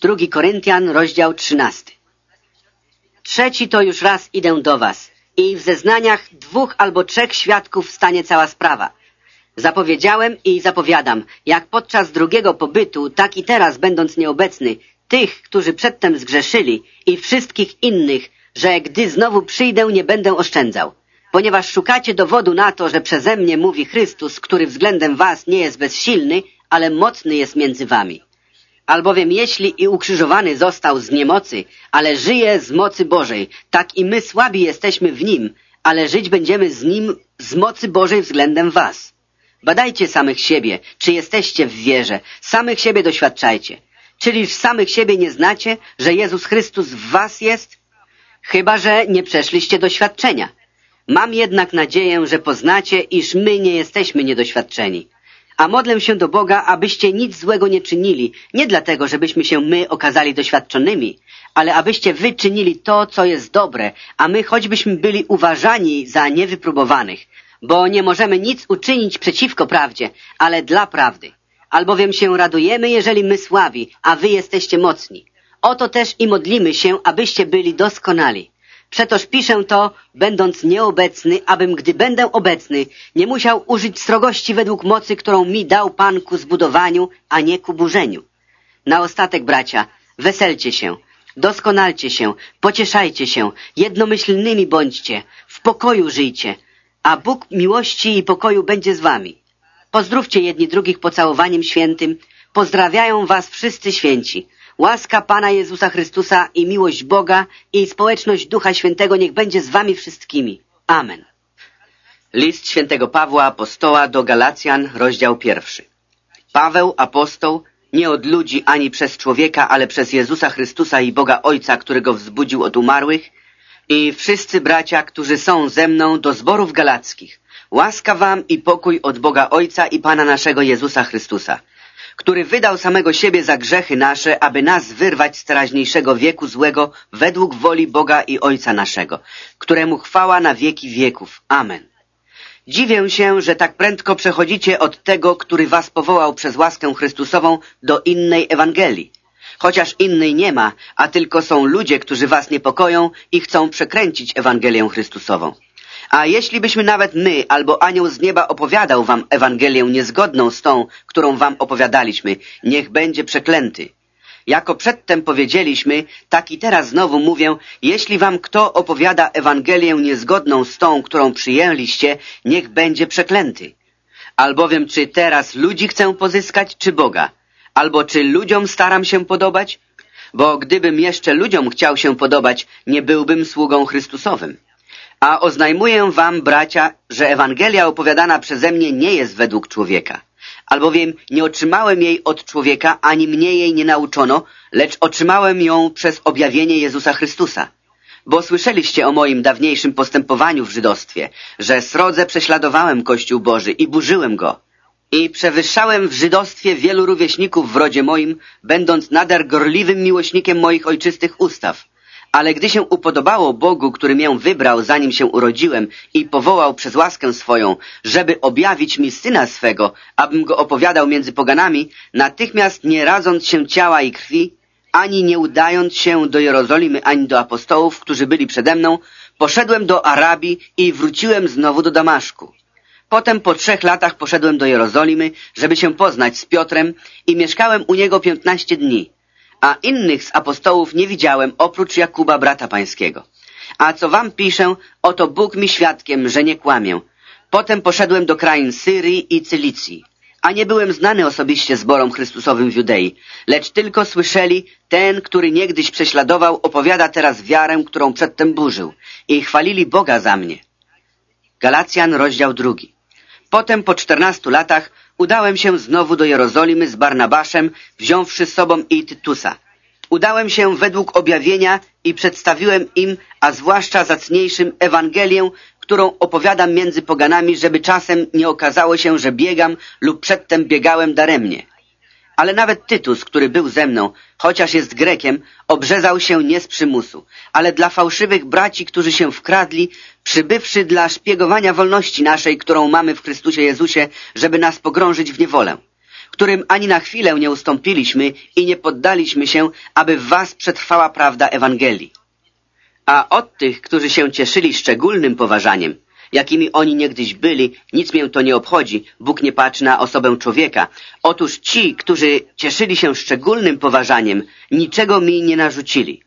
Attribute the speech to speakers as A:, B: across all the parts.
A: Drugi Koryntian, rozdział 13. Trzeci to już raz idę do was i w zeznaniach dwóch albo trzech świadków stanie cała sprawa. Zapowiedziałem i zapowiadam, jak podczas drugiego pobytu, tak i teraz będąc nieobecny, tych, którzy przedtem zgrzeszyli i wszystkich innych, że gdy znowu przyjdę, nie będę oszczędzał. Ponieważ szukacie dowodu na to, że przeze mnie mówi Chrystus, który względem was nie jest bezsilny, ale mocny jest między wami. Albowiem jeśli i ukrzyżowany został z niemocy, ale żyje z mocy Bożej, tak i my słabi jesteśmy w Nim, ale żyć będziemy z Nim z mocy Bożej względem was. Badajcie samych siebie, czy jesteście w wierze, samych siebie doświadczajcie. Czyliż samych siebie nie znacie, że Jezus Chrystus w was jest? Chyba, że nie przeszliście doświadczenia. Mam jednak nadzieję, że poznacie, iż my nie jesteśmy niedoświadczeni. A modlę się do Boga, abyście nic złego nie czynili, nie dlatego, żebyśmy się my okazali doświadczonymi, ale abyście wy czynili to, co jest dobre, a my choćbyśmy byli uważani za niewypróbowanych, bo nie możemy nic uczynić przeciwko prawdzie, ale dla prawdy. Albowiem się radujemy, jeżeli my słabi, a wy jesteście mocni. Oto też i modlimy się, abyście byli doskonali. Przetoż piszę to, będąc nieobecny, abym, gdy będę obecny, nie musiał użyć srogości według mocy, którą mi dał Pan ku zbudowaniu, a nie ku burzeniu. Na ostatek, bracia, weselcie się, doskonalcie się, pocieszajcie się, jednomyślnymi bądźcie, w pokoju żyjcie, a Bóg miłości i pokoju będzie z wami. Pozdrówcie jedni drugich pocałowaniem świętym, pozdrawiają was wszyscy święci. Łaska Pana Jezusa Chrystusa i miłość Boga i społeczność Ducha Świętego niech będzie z wami wszystkimi. Amen. List świętego Pawła Apostoła do Galacjan, rozdział pierwszy. Paweł, apostoł, nie od ludzi ani przez człowieka, ale przez Jezusa Chrystusa i Boga Ojca, który go wzbudził od umarłych i wszyscy bracia, którzy są ze mną do zborów galackich. Łaska wam i pokój od Boga Ojca i Pana naszego Jezusa Chrystusa który wydał samego siebie za grzechy nasze, aby nas wyrwać z teraźniejszego wieku złego według woli Boga i Ojca naszego, któremu chwała na wieki wieków. Amen. Dziwię się, że tak prędko przechodzicie od tego, który was powołał przez łaskę Chrystusową do innej Ewangelii. Chociaż innej nie ma, a tylko są ludzie, którzy was niepokoją i chcą przekręcić Ewangelię Chrystusową. A jeśli byśmy nawet my albo anioł z nieba opowiadał wam Ewangelię niezgodną z tą, którą wam opowiadaliśmy, niech będzie przeklęty. Jako przedtem powiedzieliśmy, tak i teraz znowu mówię, jeśli wam kto opowiada Ewangelię niezgodną z tą, którą przyjęliście, niech będzie przeklęty. Albowiem czy teraz ludzi chcę pozyskać, czy Boga? Albo czy ludziom staram się podobać? Bo gdybym jeszcze ludziom chciał się podobać, nie byłbym sługą Chrystusowym. A oznajmuję wam, bracia, że Ewangelia opowiadana przeze mnie nie jest według człowieka. Albowiem nie otrzymałem jej od człowieka, ani mnie jej nie nauczono, lecz otrzymałem ją przez objawienie Jezusa Chrystusa. Bo słyszeliście o moim dawniejszym postępowaniu w żydostwie, że srodze prześladowałem Kościół Boży i burzyłem go. I przewyższałem w żydostwie wielu rówieśników w rodzie moim, będąc nader gorliwym miłośnikiem moich ojczystych ustaw. Ale gdy się upodobało Bogu, który mię wybrał, zanim się urodziłem i powołał przez łaskę swoją, żeby objawić mi Syna swego, abym go opowiadał między poganami, natychmiast nie radząc się ciała i krwi, ani nie udając się do Jerozolimy, ani do apostołów, którzy byli przede mną, poszedłem do Arabii i wróciłem znowu do Damaszku. Potem po trzech latach poszedłem do Jerozolimy, żeby się poznać z Piotrem i mieszkałem u niego piętnaście dni a innych z apostołów nie widziałem oprócz Jakuba, brata pańskiego. A co wam piszę, oto Bóg mi świadkiem, że nie kłamię. Potem poszedłem do krain Syrii i Cylicji, a nie byłem znany osobiście zborom Chrystusowym w Judei, lecz tylko słyszeli, ten, który niegdyś prześladował, opowiada teraz wiarę, którą przedtem burzył i chwalili Boga za mnie. Galacjan, rozdział drugi. Potem po czternastu latach udałem się znowu do Jerozolimy z Barnabaszem, wziąwszy z sobą i Tytusa. Udałem się według objawienia i przedstawiłem im, a zwłaszcza zacniejszym, Ewangelię, którą opowiadam między poganami, żeby czasem nie okazało się, że biegam lub przedtem biegałem daremnie. Ale nawet Tytus, który był ze mną, chociaż jest Grekiem, obrzezał się nie z przymusu, ale dla fałszywych braci, którzy się wkradli, przybywszy dla szpiegowania wolności naszej, którą mamy w Chrystusie Jezusie, żeby nas pogrążyć w niewolę którym ani na chwilę nie ustąpiliśmy i nie poddaliśmy się, aby w was przetrwała prawda Ewangelii. A od tych, którzy się cieszyli szczególnym poważaniem, jakimi oni niegdyś byli, nic mię to nie obchodzi, Bóg nie patrzy na osobę człowieka. Otóż ci, którzy cieszyli się szczególnym poważaniem, niczego mi nie narzucili.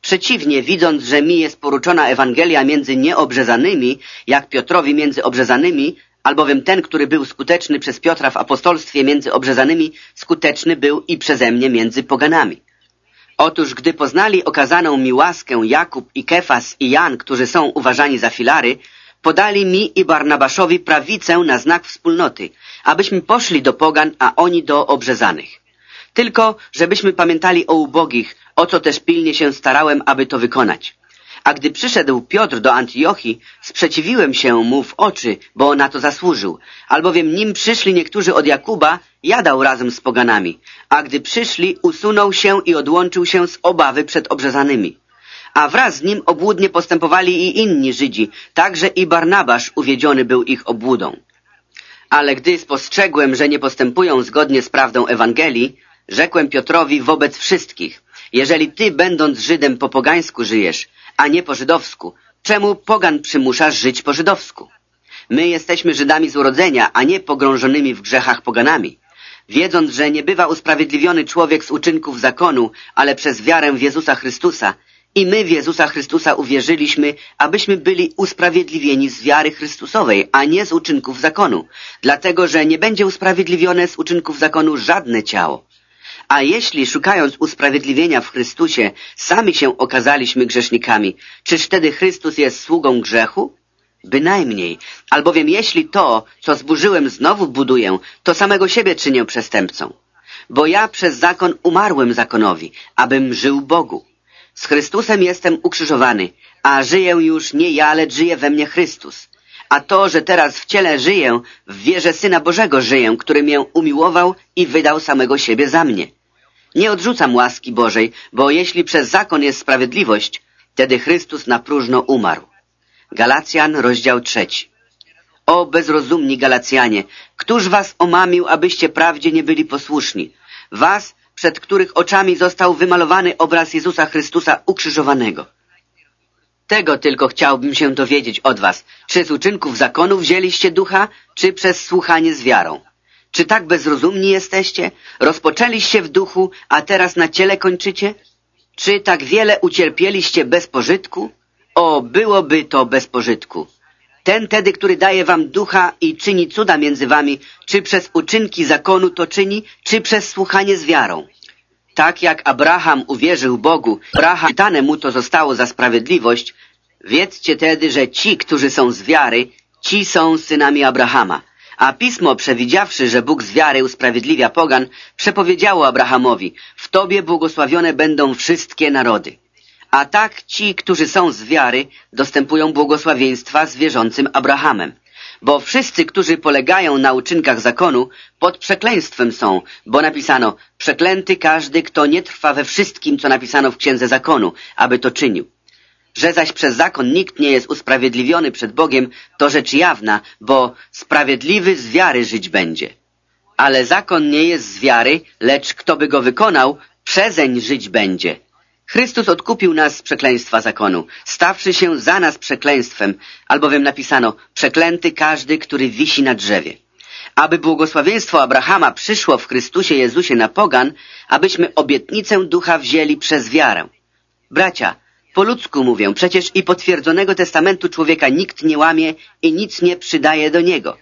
A: Przeciwnie, widząc, że mi jest poruczona Ewangelia między nieobrzezanymi, jak Piotrowi między obrzezanymi, albowiem ten, który był skuteczny przez Piotra w apostolstwie między obrzezanymi, skuteczny był i przeze mnie między poganami. Otóż, gdy poznali okazaną mi łaskę Jakub i Kefas i Jan, którzy są uważani za filary, podali mi i Barnabaszowi prawicę na znak wspólnoty, abyśmy poszli do pogan, a oni do obrzezanych. Tylko, żebyśmy pamiętali o ubogich, o co też pilnie się starałem, aby to wykonać. A gdy przyszedł Piotr do Antiochii, sprzeciwiłem się mu w oczy, bo na to zasłużył. Albowiem nim przyszli niektórzy od Jakuba, jadał razem z poganami. A gdy przyszli, usunął się i odłączył się z obawy przed obrzezanymi. A wraz z nim obłudnie postępowali i inni Żydzi, także i Barnabasz uwiedziony był ich obłudą. Ale gdy spostrzegłem, że nie postępują zgodnie z prawdą Ewangelii, rzekłem Piotrowi wobec wszystkich, jeżeli ty, będąc Żydem, po pogańsku żyjesz, a nie po żydowsku, czemu pogan przymuszasz żyć po żydowsku? My jesteśmy Żydami z urodzenia, a nie pogrążonymi w grzechach poganami. Wiedząc, że nie bywa usprawiedliwiony człowiek z uczynków zakonu, ale przez wiarę w Jezusa Chrystusa, i my w Jezusa Chrystusa uwierzyliśmy, abyśmy byli usprawiedliwieni z wiary Chrystusowej, a nie z uczynków zakonu, dlatego że nie będzie usprawiedliwione z uczynków zakonu żadne ciało. A jeśli szukając usprawiedliwienia w Chrystusie sami się okazaliśmy grzesznikami, czyż wtedy Chrystus jest sługą grzechu? Bynajmniej, albowiem jeśli to, co zburzyłem znowu buduję, to samego siebie czynię przestępcą. Bo ja przez zakon umarłem zakonowi, abym żył Bogu. Z Chrystusem jestem ukrzyżowany, a żyję już nie ja, lecz żyje we mnie Chrystus. A to, że teraz w ciele żyję, w wierze Syna Bożego żyję, który mię umiłował i wydał samego siebie za mnie. Nie odrzucam łaski Bożej, bo jeśli przez zakon jest sprawiedliwość, wtedy Chrystus na próżno umarł. Galacjan, rozdział trzeci. O bezrozumni Galacjanie, któż was omamił, abyście prawdzie nie byli posłuszni? Was, przed których oczami został wymalowany obraz Jezusa Chrystusa ukrzyżowanego. Tego tylko chciałbym się dowiedzieć od was. Czy z uczynków zakonu wzięliście ducha, czy przez słuchanie z wiarą? Czy tak bezrozumni jesteście? Rozpoczęliście w duchu, a teraz na ciele kończycie? Czy tak wiele ucierpieliście bez pożytku? O, byłoby to bez pożytku. Ten tedy, który daje wam ducha i czyni cuda między wami, czy przez uczynki zakonu to czyni, czy przez słuchanie z wiarą. Tak jak Abraham uwierzył Bogu, Abraham czytane mu to zostało za sprawiedliwość, wiedzcie tedy, że ci, którzy są z wiary, ci są synami Abrahama. A Pismo, przewidziawszy, że Bóg z wiary usprawiedliwia pogan, przepowiedziało Abrahamowi, w Tobie błogosławione będą wszystkie narody. A tak ci, którzy są z wiary, dostępują błogosławieństwa z wierzącym Abrahamem. Bo wszyscy, którzy polegają na uczynkach zakonu, pod przekleństwem są, bo napisano, przeklęty każdy, kto nie trwa we wszystkim, co napisano w Księdze Zakonu, aby to czynił. Że zaś przez zakon nikt nie jest usprawiedliwiony przed Bogiem, to rzecz jawna, bo sprawiedliwy z wiary żyć będzie. Ale zakon nie jest z wiary, lecz kto by go wykonał, przezeń żyć będzie. Chrystus odkupił nas z przekleństwa zakonu, stawszy się za nas przekleństwem, albowiem napisano, przeklęty każdy, który wisi na drzewie. Aby błogosławieństwo Abrahama przyszło w Chrystusie Jezusie na pogan, abyśmy obietnicę ducha wzięli przez wiarę. Bracia, po ludzku mówię, przecież i potwierdzonego testamentu człowieka nikt nie łamie i nic nie przydaje do niego.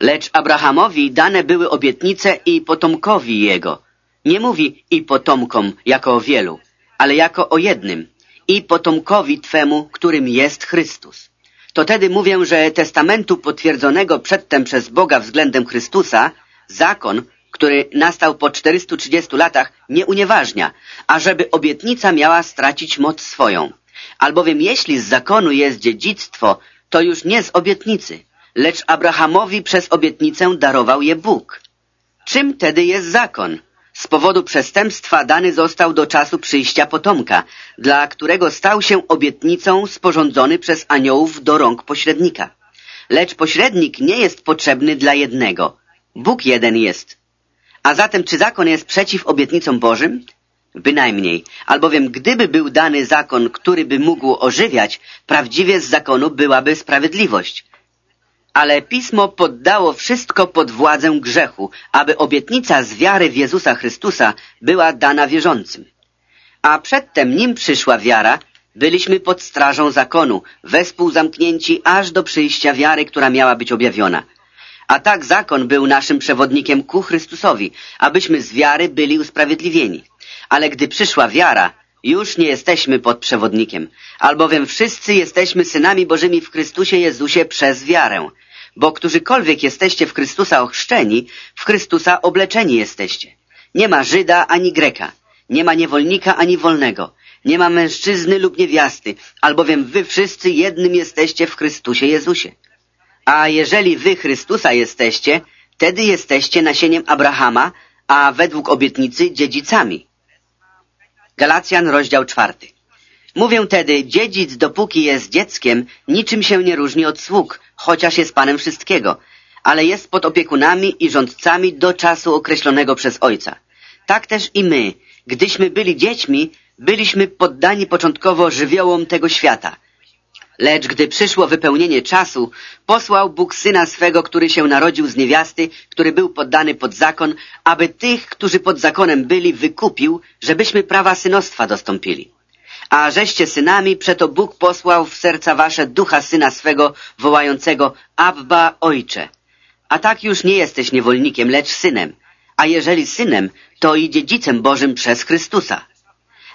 A: Lecz Abrahamowi dane były obietnice i potomkowi jego. Nie mówi i potomkom jako o wielu, ale jako o jednym i potomkowi Twemu, którym jest Chrystus. To tedy mówię, że testamentu potwierdzonego przedtem przez Boga względem Chrystusa, zakon, który nastał po 430 latach, nie unieważnia, ażeby obietnica miała stracić moc swoją. Albowiem jeśli z zakonu jest dziedzictwo, to już nie z obietnicy, lecz Abrahamowi przez obietnicę darował je Bóg. Czym tedy jest zakon? Z powodu przestępstwa dany został do czasu przyjścia potomka, dla którego stał się obietnicą sporządzony przez aniołów do rąk pośrednika. Lecz pośrednik nie jest potrzebny dla jednego. Bóg jeden jest. A zatem czy zakon jest przeciw obietnicom Bożym? Bynajmniej, albowiem gdyby był dany zakon, który by mógł ożywiać, prawdziwie z zakonu byłaby sprawiedliwość. Ale Pismo poddało wszystko pod władzę grzechu, aby obietnica z wiary w Jezusa Chrystusa była dana wierzącym. A przedtem, nim przyszła wiara, byliśmy pod strażą zakonu, wespół zamknięci aż do przyjścia wiary, która miała być objawiona. A tak zakon był naszym przewodnikiem ku Chrystusowi, abyśmy z wiary byli usprawiedliwieni. Ale gdy przyszła wiara, już nie jesteśmy pod przewodnikiem, albowiem wszyscy jesteśmy synami Bożymi w Chrystusie Jezusie przez wiarę. Bo którzykolwiek jesteście w Chrystusa ochrzczeni, w Chrystusa obleczeni jesteście. Nie ma Żyda ani Greka, nie ma niewolnika ani wolnego, nie ma mężczyzny lub niewiasty, albowiem wy wszyscy jednym jesteście w Chrystusie Jezusie. A jeżeli wy Chrystusa jesteście, wtedy jesteście nasieniem Abrahama, a według obietnicy dziedzicami. Galacjan, rozdział czwarty. Mówię tedy, dziedzic dopóki jest dzieckiem, niczym się nie różni od sług, chociaż jest panem wszystkiego, ale jest pod opiekunami i rządcami do czasu określonego przez ojca. Tak też i my, gdyśmy byli dziećmi, byliśmy poddani początkowo żywiołom tego świata. Lecz gdy przyszło wypełnienie czasu, posłał Bóg Syna swego, który się narodził z niewiasty, który był poddany pod zakon, aby tych, którzy pod zakonem byli, wykupił, żebyśmy prawa synostwa dostąpili. A żeście synami, przeto Bóg posłał w serca wasze ducha Syna swego, wołającego Abba, Ojcze. A tak już nie jesteś niewolnikiem, lecz synem. A jeżeli synem, to i dziedzicem Bożym przez Chrystusa.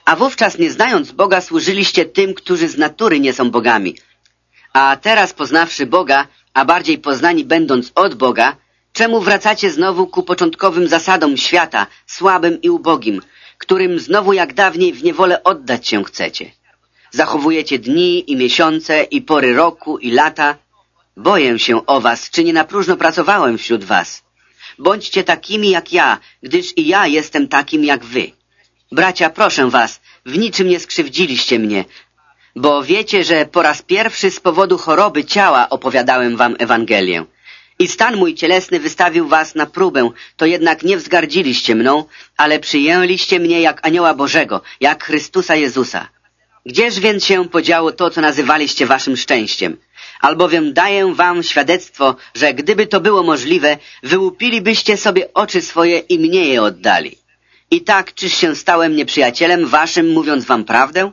A: A wówczas nie znając Boga służyliście tym, którzy z natury nie są bogami. A teraz poznawszy Boga, a bardziej poznani będąc od Boga, czemu wracacie znowu ku początkowym zasadom świata, słabym i ubogim, którym znowu jak dawniej w niewolę oddać się chcecie? Zachowujecie dni i miesiące i pory roku i lata. Boję się o was, czy nie na próżno pracowałem wśród was. Bądźcie takimi jak ja, gdyż i ja jestem takim jak wy. Bracia, proszę was, w niczym nie skrzywdziliście mnie, bo wiecie, że po raz pierwszy z powodu choroby ciała opowiadałem wam Ewangelię. I stan mój cielesny wystawił was na próbę, to jednak nie wzgardziliście mną, ale przyjęliście mnie jak anioła Bożego, jak Chrystusa Jezusa. Gdzież więc się podziało to, co nazywaliście waszym szczęściem? Albowiem daję wam świadectwo, że gdyby to było możliwe, wyłupilibyście sobie oczy swoje i mnie je oddali. I tak, czyż się stałem nieprzyjacielem waszym, mówiąc wam prawdę?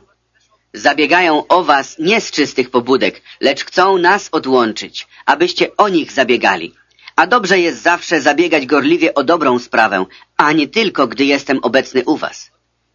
A: Zabiegają o was nie z czystych pobudek, lecz chcą nas odłączyć, abyście o nich zabiegali. A dobrze jest zawsze zabiegać gorliwie o dobrą sprawę, a nie tylko, gdy jestem obecny u was.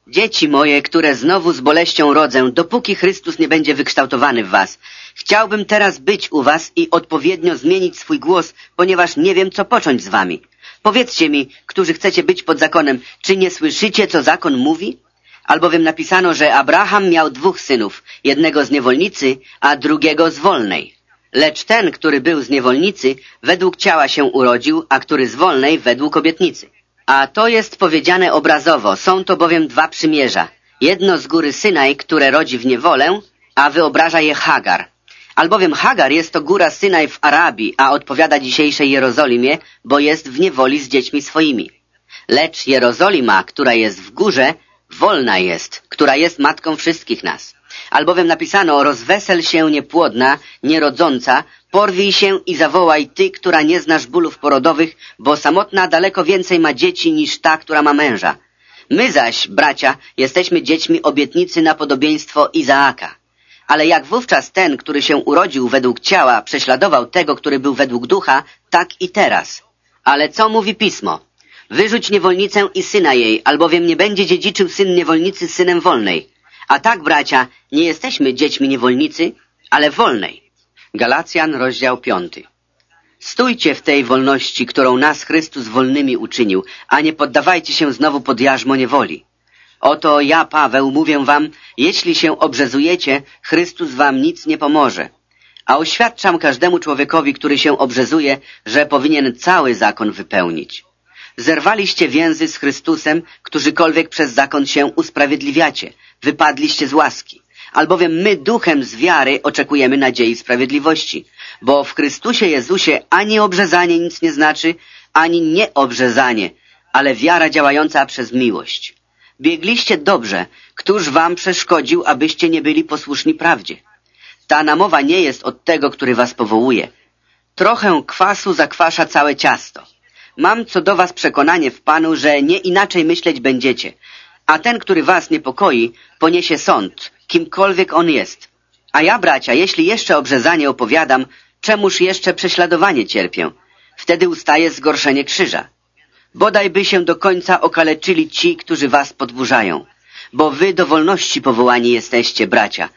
A: Dzieci moje, które znowu z boleścią rodzę, dopóki Chrystus nie będzie wykształtowany w was. Chciałbym teraz być u was i odpowiednio zmienić swój głos, ponieważ nie wiem, co począć z wami. Powiedzcie mi, którzy chcecie być pod zakonem, czy nie słyszycie, co zakon mówi? Albowiem napisano, że Abraham miał dwóch synów, jednego z niewolnicy, a drugiego z wolnej. Lecz ten, który był z niewolnicy, według ciała się urodził, a który z wolnej według obietnicy. A to jest powiedziane obrazowo, są to bowiem dwa przymierza. Jedno z góry Synaj, które rodzi w niewolę, a wyobraża je Hagar. Albowiem Hagar jest to góra Synaj w Arabii, a odpowiada dzisiejszej Jerozolimie, bo jest w niewoli z dziećmi swoimi. Lecz Jerozolima, która jest w górze, wolna jest, która jest matką wszystkich nas. Albowiem napisano, rozwesel się niepłodna, nierodząca, porwij się i zawołaj ty, która nie znasz bólów porodowych, bo samotna daleko więcej ma dzieci niż ta, która ma męża. My zaś, bracia, jesteśmy dziećmi obietnicy na podobieństwo Izaaka. Ale jak wówczas ten, który się urodził według ciała, prześladował tego, który był według ducha, tak i teraz. Ale co mówi Pismo? Wyrzuć niewolnicę i syna jej, albowiem nie będzie dziedziczył syn niewolnicy z synem wolnej. A tak, bracia, nie jesteśmy dziećmi niewolnicy, ale wolnej. Galacjan, rozdział piąty. Stójcie w tej wolności, którą nas Chrystus wolnymi uczynił, a nie poddawajcie się znowu pod jarzmo niewoli. Oto ja, Paweł, mówię wam, jeśli się obrzezujecie, Chrystus wam nic nie pomoże. A oświadczam każdemu człowiekowi, który się obrzezuje, że powinien cały zakon wypełnić. Zerwaliście więzy z Chrystusem, którzykolwiek przez zakon się usprawiedliwiacie. Wypadliście z łaski. Albowiem my duchem z wiary oczekujemy nadziei sprawiedliwości. Bo w Chrystusie Jezusie ani obrzezanie nic nie znaczy, ani nieobrzezanie, ale wiara działająca przez miłość. Biegliście dobrze, któż wam przeszkodził, abyście nie byli posłuszni prawdzie? Ta namowa nie jest od tego, który was powołuje. Trochę kwasu zakwasza całe ciasto. Mam co do was przekonanie w Panu, że nie inaczej myśleć będziecie, a ten, który was niepokoi, poniesie sąd, kimkolwiek on jest. A ja, bracia, jeśli jeszcze obrzezanie opowiadam, czemuż jeszcze prześladowanie cierpię? Wtedy ustaje zgorszenie krzyża. Bodaj by się do końca okaleczyli ci, którzy was podburzają. Bo wy do wolności powołani jesteście, bracia.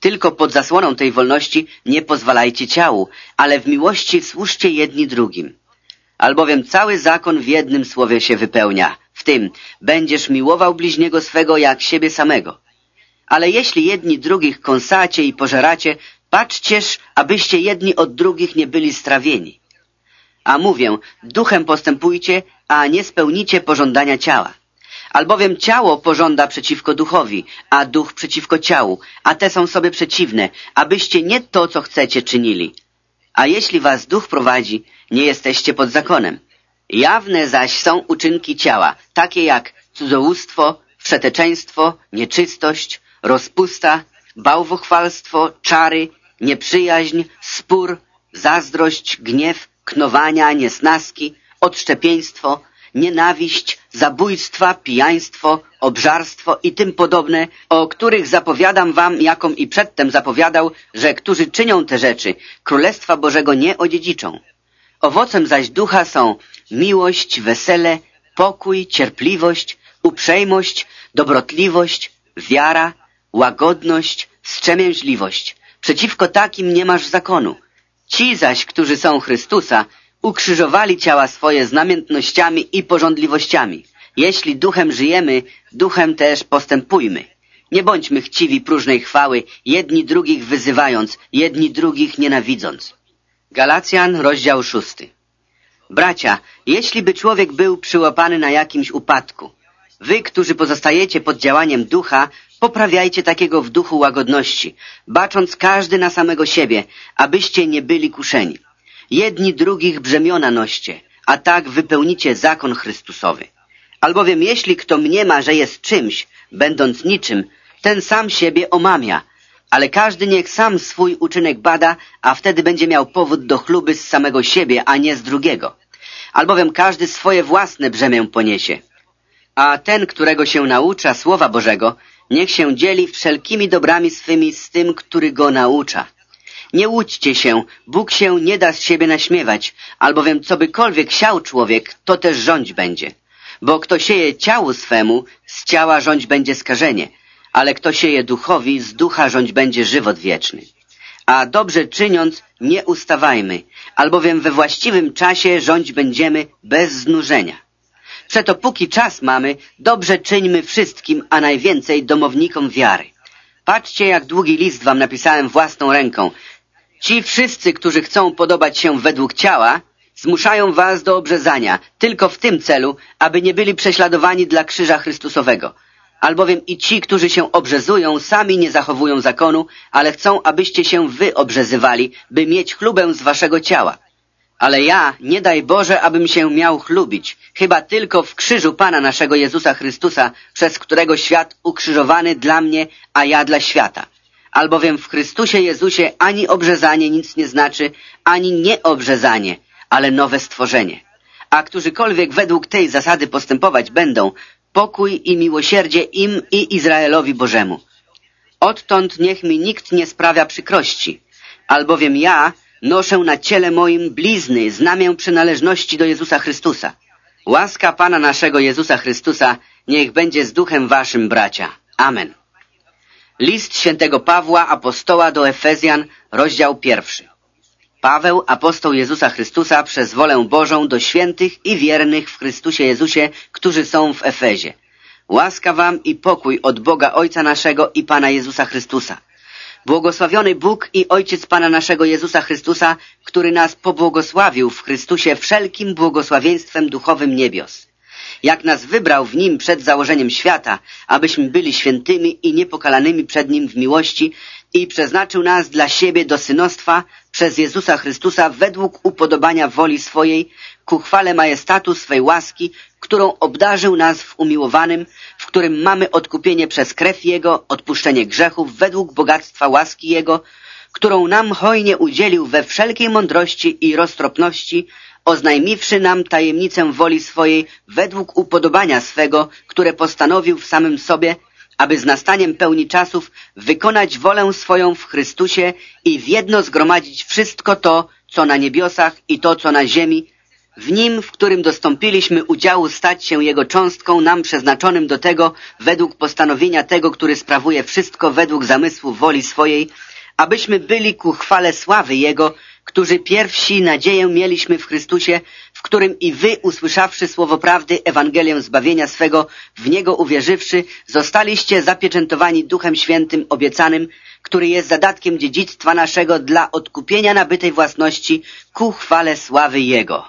A: Tylko pod zasłoną tej wolności nie pozwalajcie ciału, ale w miłości służcie jedni drugim. Albowiem cały zakon w jednym słowie się wypełnia. W tym, będziesz miłował bliźniego swego jak siebie samego. Ale jeśli jedni drugich kąsacie i pożeracie, patrzcież, abyście jedni od drugich nie byli strawieni. A mówię, duchem postępujcie, a nie spełnicie pożądania ciała. Albowiem ciało pożąda przeciwko duchowi, a duch przeciwko ciału, a te są sobie przeciwne, abyście nie to, co chcecie, czynili. A jeśli was duch prowadzi, nie jesteście pod zakonem. Jawne zaś są uczynki ciała, takie jak cudzołóstwo, wszeteczeństwo, nieczystość, rozpusta, bałwochwalstwo, czary, nieprzyjaźń, spór, zazdrość, gniew, knowania, niesnaski, odszczepieństwo, nienawiść, zabójstwa, pijaństwo, obżarstwo i tym podobne, o których zapowiadam wam, jaką i przedtem zapowiadał, że którzy czynią te rzeczy, Królestwa Bożego nie odziedziczą. Owocem zaś ducha są miłość, wesele, pokój, cierpliwość, uprzejmość, dobrotliwość, wiara, łagodność, wstrzemięźliwość. Przeciwko takim nie masz zakonu. Ci zaś, którzy są Chrystusa, ukrzyżowali ciała swoje z namiętnościami i porządliwościami. Jeśli duchem żyjemy, duchem też postępujmy. Nie bądźmy chciwi próżnej chwały, jedni drugich wyzywając, jedni drugich nienawidząc. Galacjan, rozdział szósty. Bracia, jeśli by człowiek był przyłapany na jakimś upadku, wy, którzy pozostajecie pod działaniem ducha, poprawiajcie takiego w duchu łagodności, bacząc każdy na samego siebie, abyście nie byli kuszeni. Jedni drugich brzemiona noście, a tak wypełnicie zakon Chrystusowy. Albowiem jeśli kto mniema, że jest czymś, będąc niczym, ten sam siebie omamia, ale każdy niech sam swój uczynek bada, a wtedy będzie miał powód do chluby z samego siebie, a nie z drugiego. Albowiem każdy swoje własne brzemię poniesie. A ten, którego się naucza Słowa Bożego, niech się dzieli wszelkimi dobrami swymi z tym, który go naucza. Nie łudźcie się, Bóg się nie da z siebie naśmiewać, albowiem cobykolwiek siał człowiek, to też rządź będzie. Bo kto sieje ciału swemu, z ciała rządź będzie skażenie, ale kto sieje duchowi, z ducha rządź będzie żywot wieczny. A dobrze czyniąc, nie ustawajmy, albowiem we właściwym czasie rządź będziemy bez znużenia. Przeto póki czas mamy, dobrze czyńmy wszystkim, a najwięcej domownikom wiary. Patrzcie, jak długi list wam napisałem własną ręką. Ci wszyscy, którzy chcą podobać się według ciała, zmuszają was do obrzezania, tylko w tym celu, aby nie byli prześladowani dla krzyża Chrystusowego. Albowiem i ci, którzy się obrzezują, sami nie zachowują zakonu, ale chcą, abyście się wy obrzezywali, by mieć chlubę z waszego ciała. Ale ja, nie daj Boże, abym się miał chlubić, chyba tylko w krzyżu Pana naszego Jezusa Chrystusa, przez którego świat ukrzyżowany dla mnie, a ja dla świata. Albowiem w Chrystusie Jezusie ani obrzezanie nic nie znaczy, ani nieobrzezanie, ale nowe stworzenie. A którzykolwiek według tej zasady postępować będą, pokój i miłosierdzie im i Izraelowi Bożemu. Odtąd niech mi nikt nie sprawia przykrości, albowiem ja noszę na ciele moim blizny, znamię przynależności do Jezusa Chrystusa. Łaska Pana naszego Jezusa Chrystusa niech będzie z duchem waszym, bracia. Amen. List świętego Pawła, apostoła do Efezjan, rozdział pierwszy. Paweł, apostoł Jezusa Chrystusa, przez wolę Bożą do świętych i wiernych w Chrystusie Jezusie, którzy są w Efezie. Łaska wam i pokój od Boga Ojca naszego i Pana Jezusa Chrystusa. Błogosławiony Bóg i Ojciec Pana naszego Jezusa Chrystusa, który nas pobłogosławił w Chrystusie wszelkim błogosławieństwem duchowym niebios. Jak nas wybrał w Nim przed założeniem świata, abyśmy byli świętymi i niepokalanymi przed Nim w miłości i przeznaczył nas dla siebie do synostwa przez Jezusa Chrystusa według upodobania woli swojej, ku chwale majestatu swej łaski, którą obdarzył nas w umiłowanym, w którym mamy odkupienie przez krew Jego, odpuszczenie grzechów według bogactwa łaski Jego, którą nam hojnie udzielił we wszelkiej mądrości i roztropności, oznajmiwszy nam tajemnicę woli swojej według upodobania swego, które postanowił w samym sobie, aby z nastaniem pełni czasów wykonać wolę swoją w Chrystusie i w jedno zgromadzić wszystko to, co na niebiosach i to, co na ziemi, w nim, w którym dostąpiliśmy udziału stać się jego cząstką nam przeznaczonym do tego, według postanowienia tego, który sprawuje wszystko według zamysłu woli swojej, abyśmy byli ku chwale sławy Jego, którzy pierwsi nadzieję mieliśmy w Chrystusie, w którym i wy, usłyszawszy słowo prawdy, Ewangelię zbawienia swego, w Niego uwierzywszy, zostaliście zapieczętowani Duchem Świętym obiecanym, który jest zadatkiem dziedzictwa naszego dla odkupienia nabytej własności ku chwale sławy Jego.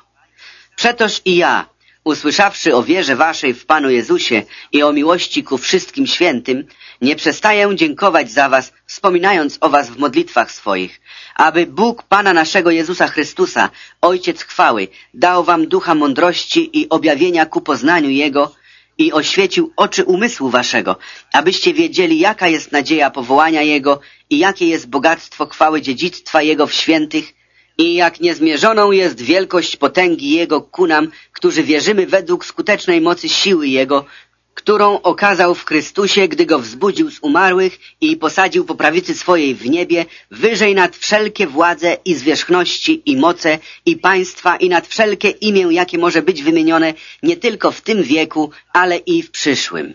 A: Przetoż i ja, usłyszawszy o wierze waszej w Panu Jezusie i o miłości ku wszystkim świętym, nie przestaję dziękować za was, wspominając o was w modlitwach swoich, aby Bóg Pana naszego Jezusa Chrystusa, Ojciec chwały, dał wam ducha mądrości i objawienia ku poznaniu Jego i oświecił oczy umysłu waszego, abyście wiedzieli, jaka jest nadzieja powołania Jego i jakie jest bogactwo chwały dziedzictwa Jego w świętych i jak niezmierzoną jest wielkość potęgi Jego ku nam, którzy wierzymy według skutecznej mocy siły Jego, którą okazał w Chrystusie, gdy Go wzbudził z umarłych i posadził po prawicy swojej w niebie, wyżej nad wszelkie władze i zwierzchności i moce i państwa i nad wszelkie imię, jakie może być wymienione nie tylko w tym wieku, ale i w przyszłym.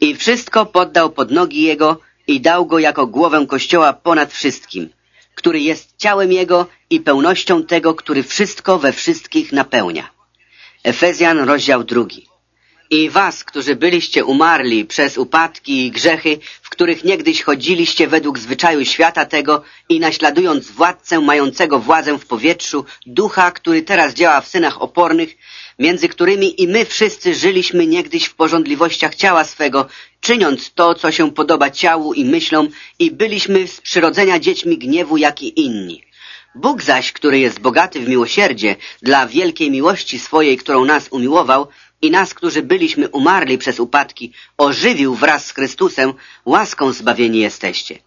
A: I wszystko poddał pod nogi Jego i dał Go jako głowę Kościoła ponad wszystkim – który jest ciałem Jego i pełnością tego, który wszystko we wszystkich napełnia. Efezjan, rozdział drugi. I was, którzy byliście umarli przez upadki i grzechy, w których niegdyś chodziliście według zwyczaju świata tego i naśladując władcę mającego władzę w powietrzu, ducha, który teraz działa w synach opornych, między którymi i my wszyscy żyliśmy niegdyś w porządliwościach ciała swego, czyniąc to, co się podoba ciału i myślom i byliśmy z przyrodzenia dziećmi gniewu, jak i inni. Bóg zaś, który jest bogaty w miłosierdzie, dla wielkiej miłości swojej, którą nas umiłował i nas, którzy byliśmy umarli przez upadki, ożywił wraz z Chrystusem, łaską zbawieni jesteście.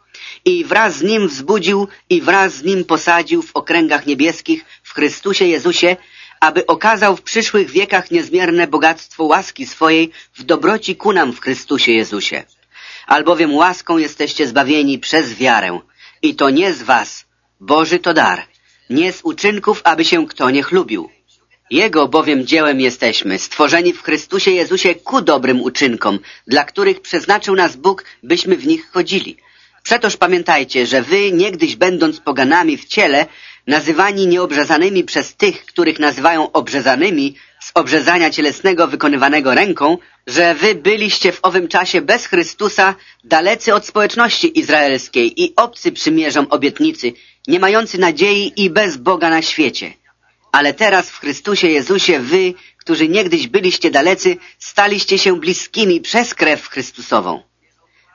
A: I wraz z Nim wzbudził i wraz z Nim posadził w okręgach niebieskich w Chrystusie Jezusie, aby okazał w przyszłych wiekach niezmierne bogactwo łaski swojej w dobroci ku nam w Chrystusie Jezusie. Albowiem łaską jesteście zbawieni przez wiarę. I to nie z was, Boży to dar, nie z uczynków, aby się kto nie chlubił. Jego bowiem dziełem jesteśmy, stworzeni w Chrystusie Jezusie ku dobrym uczynkom, dla których przeznaczył nas Bóg, byśmy w nich chodzili. Przetoż pamiętajcie, że wy, niegdyś będąc poganami w ciele, nazywani nieobrzezanymi przez tych, których nazywają obrzezanymi, z obrzezania cielesnego wykonywanego ręką, że wy byliście w owym czasie bez Chrystusa, dalecy od społeczności izraelskiej i obcy przymierzom obietnicy, nie mający nadziei i bez Boga na świecie. Ale teraz w Chrystusie Jezusie wy, którzy niegdyś byliście dalecy, staliście się bliskimi przez krew Chrystusową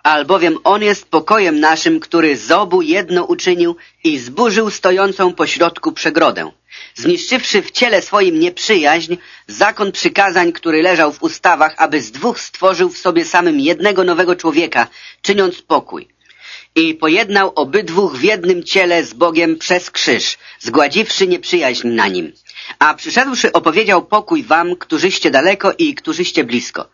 A: albowiem On jest pokojem naszym, który z obu jedno uczynił i zburzył stojącą pośrodku przegrodę, zniszczywszy w ciele swoim nieprzyjaźń, zakon przykazań, który leżał w ustawach, aby z dwóch stworzył w sobie samym jednego nowego człowieka, czyniąc pokój. I pojednał obydwóch w jednym ciele z Bogiem przez krzyż, zgładziwszy nieprzyjaźń na nim. A przyszedłszy opowiedział pokój wam, którzyście daleko i którzyście blisko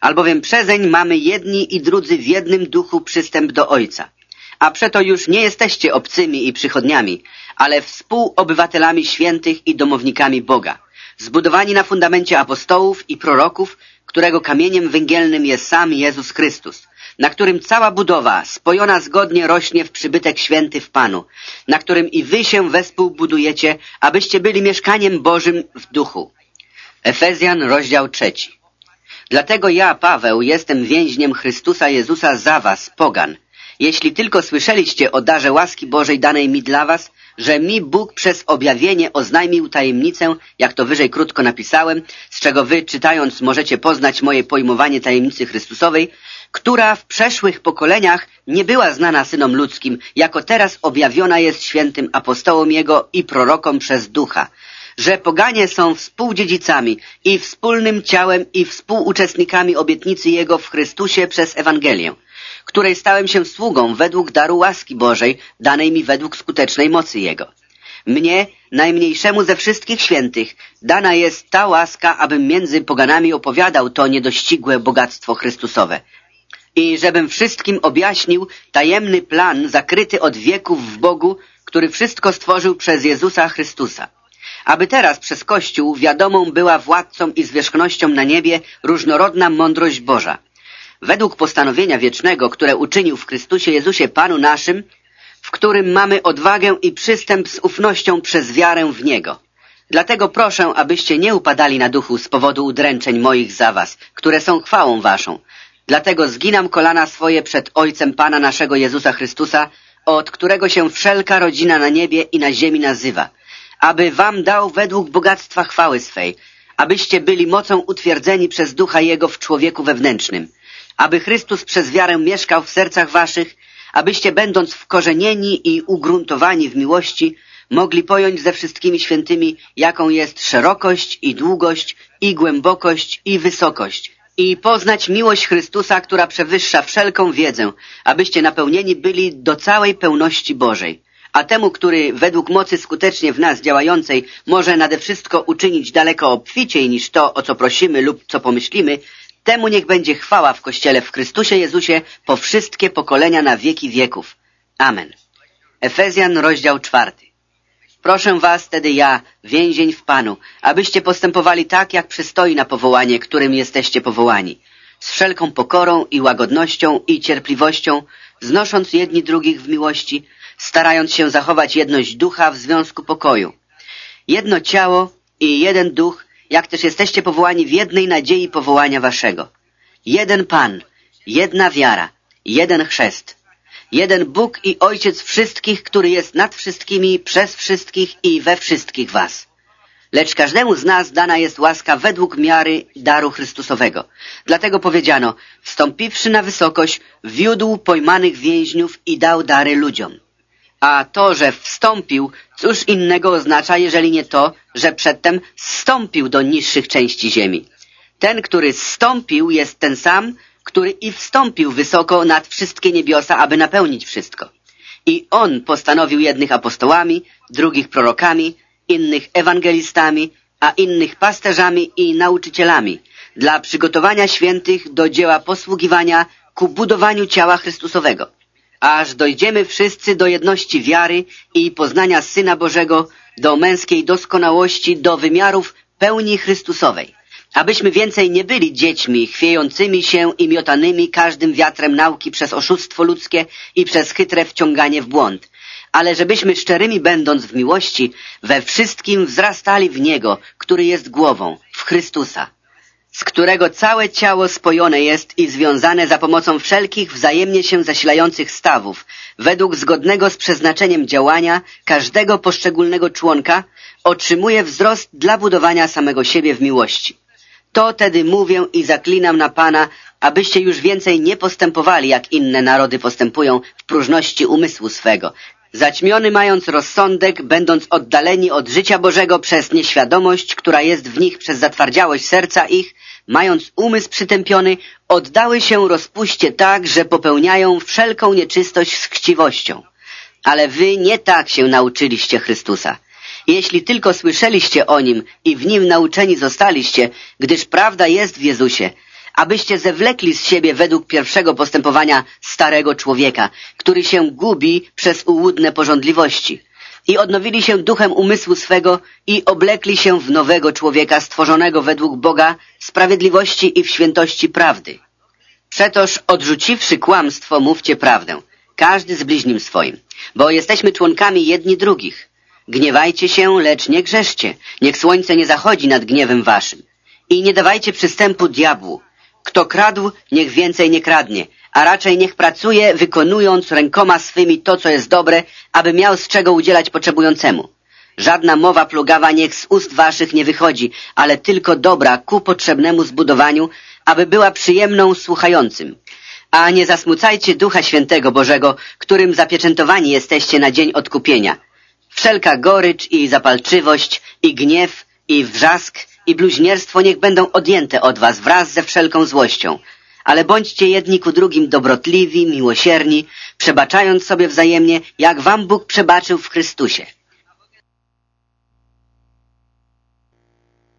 A: albowiem przezeń mamy jedni i drudzy w jednym duchu przystęp do Ojca. A przeto już nie jesteście obcymi i przychodniami, ale współobywatelami świętych i domownikami Boga, zbudowani na fundamencie apostołów i proroków, którego kamieniem węgielnym jest sam Jezus Chrystus, na którym cała budowa spojona zgodnie rośnie w przybytek święty w Panu, na którym i wy się wespół budujecie, abyście byli mieszkaniem Bożym w duchu. Efezjan, rozdział trzeci. Dlatego ja, Paweł, jestem więźniem Chrystusa Jezusa za was, pogan. Jeśli tylko słyszeliście o darze łaski Bożej danej mi dla was, że mi Bóg przez objawienie oznajmił tajemnicę, jak to wyżej krótko napisałem, z czego wy, czytając, możecie poznać moje pojmowanie tajemnicy Chrystusowej, która w przeszłych pokoleniach nie była znana synom ludzkim, jako teraz objawiona jest świętym apostołom Jego i prorokom przez Ducha, że poganie są współdziedzicami i wspólnym ciałem i współuczestnikami obietnicy Jego w Chrystusie przez Ewangelię, której stałem się sługą według daru łaski Bożej, danej mi według skutecznej mocy Jego. Mnie, najmniejszemu ze wszystkich świętych, dana jest ta łaska, abym między poganami opowiadał to niedościgłe bogactwo Chrystusowe i żebym wszystkim objaśnił tajemny plan zakryty od wieków w Bogu, który wszystko stworzył przez Jezusa Chrystusa. Aby teraz przez Kościół wiadomą była władcą i zwierzchnością na niebie różnorodna mądrość Boża. Według postanowienia wiecznego, które uczynił w Chrystusie Jezusie Panu naszym, w którym mamy odwagę i przystęp z ufnością przez wiarę w Niego. Dlatego proszę, abyście nie upadali na duchu z powodu udręczeń moich za was, które są chwałą waszą. Dlatego zginam kolana swoje przed Ojcem Pana naszego Jezusa Chrystusa, od którego się wszelka rodzina na niebie i na ziemi nazywa, aby wam dał według bogactwa chwały swej, abyście byli mocą utwierdzeni przez ducha Jego w człowieku wewnętrznym, aby Chrystus przez wiarę mieszkał w sercach waszych, abyście będąc wkorzenieni i ugruntowani w miłości, mogli pojąć ze wszystkimi świętymi, jaką jest szerokość i długość i głębokość i wysokość i poznać miłość Chrystusa, która przewyższa wszelką wiedzę, abyście napełnieni byli do całej pełności Bożej. A temu, który według mocy skutecznie w nas działającej może nade wszystko uczynić daleko obficiej niż to, o co prosimy lub co pomyślimy, temu niech będzie chwała w Kościele w Chrystusie Jezusie po wszystkie pokolenia na wieki wieków. Amen. Efezjan, rozdział czwarty. Proszę was tedy ja, więzień w Panu, abyście postępowali tak, jak przystoi na powołanie, którym jesteście powołani, z wszelką pokorą i łagodnością i cierpliwością, znosząc jedni drugich w miłości, starając się zachować jedność ducha w związku pokoju. Jedno ciało i jeden duch, jak też jesteście powołani w jednej nadziei powołania waszego. Jeden Pan, jedna wiara, jeden chrzest, jeden Bóg i Ojciec wszystkich, który jest nad wszystkimi, przez wszystkich i we wszystkich was. Lecz każdemu z nas dana jest łaska według miary daru Chrystusowego. Dlatego powiedziano, wstąpiwszy na wysokość, wiódł pojmanych więźniów i dał dary ludziom. A to, że wstąpił, cóż innego oznacza, jeżeli nie to, że przedtem zstąpił do niższych części ziemi. Ten, który zstąpił, jest ten sam, który i wstąpił wysoko nad wszystkie niebiosa, aby napełnić wszystko. I On postanowił jednych apostołami, drugich prorokami, innych ewangelistami, a innych pasterzami i nauczycielami, dla przygotowania świętych do dzieła posługiwania ku budowaniu ciała Chrystusowego, aż dojdziemy wszyscy do jedności wiary i poznania Syna Bożego, do męskiej doskonałości, do wymiarów pełni Chrystusowej. Abyśmy więcej nie byli dziećmi chwiejącymi się i miotanymi każdym wiatrem nauki przez oszustwo ludzkie i przez chytre wciąganie w błąd, ale żebyśmy szczerymi będąc w miłości, we wszystkim wzrastali w Niego, który jest głową, w Chrystusa, z którego całe ciało spojone jest i związane za pomocą wszelkich wzajemnie się zasilających stawów, według zgodnego z przeznaczeniem działania każdego poszczególnego członka, otrzymuje wzrost dla budowania samego siebie w miłości. To tedy mówię i zaklinam na Pana, abyście już więcej nie postępowali, jak inne narody postępują w próżności umysłu swego, zaćmiony mając rozsądek, będąc oddaleni od życia Bożego przez nieświadomość, która jest w nich przez zatwardziałość serca ich, mając umysł przytępiony, oddały się rozpuście tak, że popełniają wszelką nieczystość z chciwością. Ale wy nie tak się nauczyliście Chrystusa. Jeśli tylko słyszeliście o Nim i w Nim nauczeni zostaliście, gdyż prawda jest w Jezusie, abyście zewlekli z siebie według pierwszego postępowania starego człowieka, który się gubi przez ułudne porządliwości i odnowili się duchem umysłu swego i oblekli się w nowego człowieka stworzonego według Boga sprawiedliwości i w świętości prawdy. Przetoż odrzuciwszy kłamstwo, mówcie prawdę, każdy z bliźnim swoim, bo jesteśmy członkami jedni drugich. Gniewajcie się, lecz nie grzeszcie. Niech słońce nie zachodzi nad gniewem waszym. I nie dawajcie przystępu diabłu. Kto kradł, niech więcej nie kradnie, a raczej niech pracuje, wykonując rękoma swymi to, co jest dobre, aby miał z czego udzielać potrzebującemu. Żadna mowa plugawa niech z ust waszych nie wychodzi, ale tylko dobra ku potrzebnemu zbudowaniu, aby była przyjemną słuchającym. A nie zasmucajcie Ducha Świętego Bożego, którym zapieczętowani jesteście na dzień odkupienia – Wszelka gorycz i zapalczywość, i gniew, i wrzask, i bluźnierstwo niech będą odjęte od was wraz ze wszelką złością. Ale bądźcie jedni ku drugim dobrotliwi, miłosierni, przebaczając sobie wzajemnie, jak wam Bóg przebaczył w Chrystusie.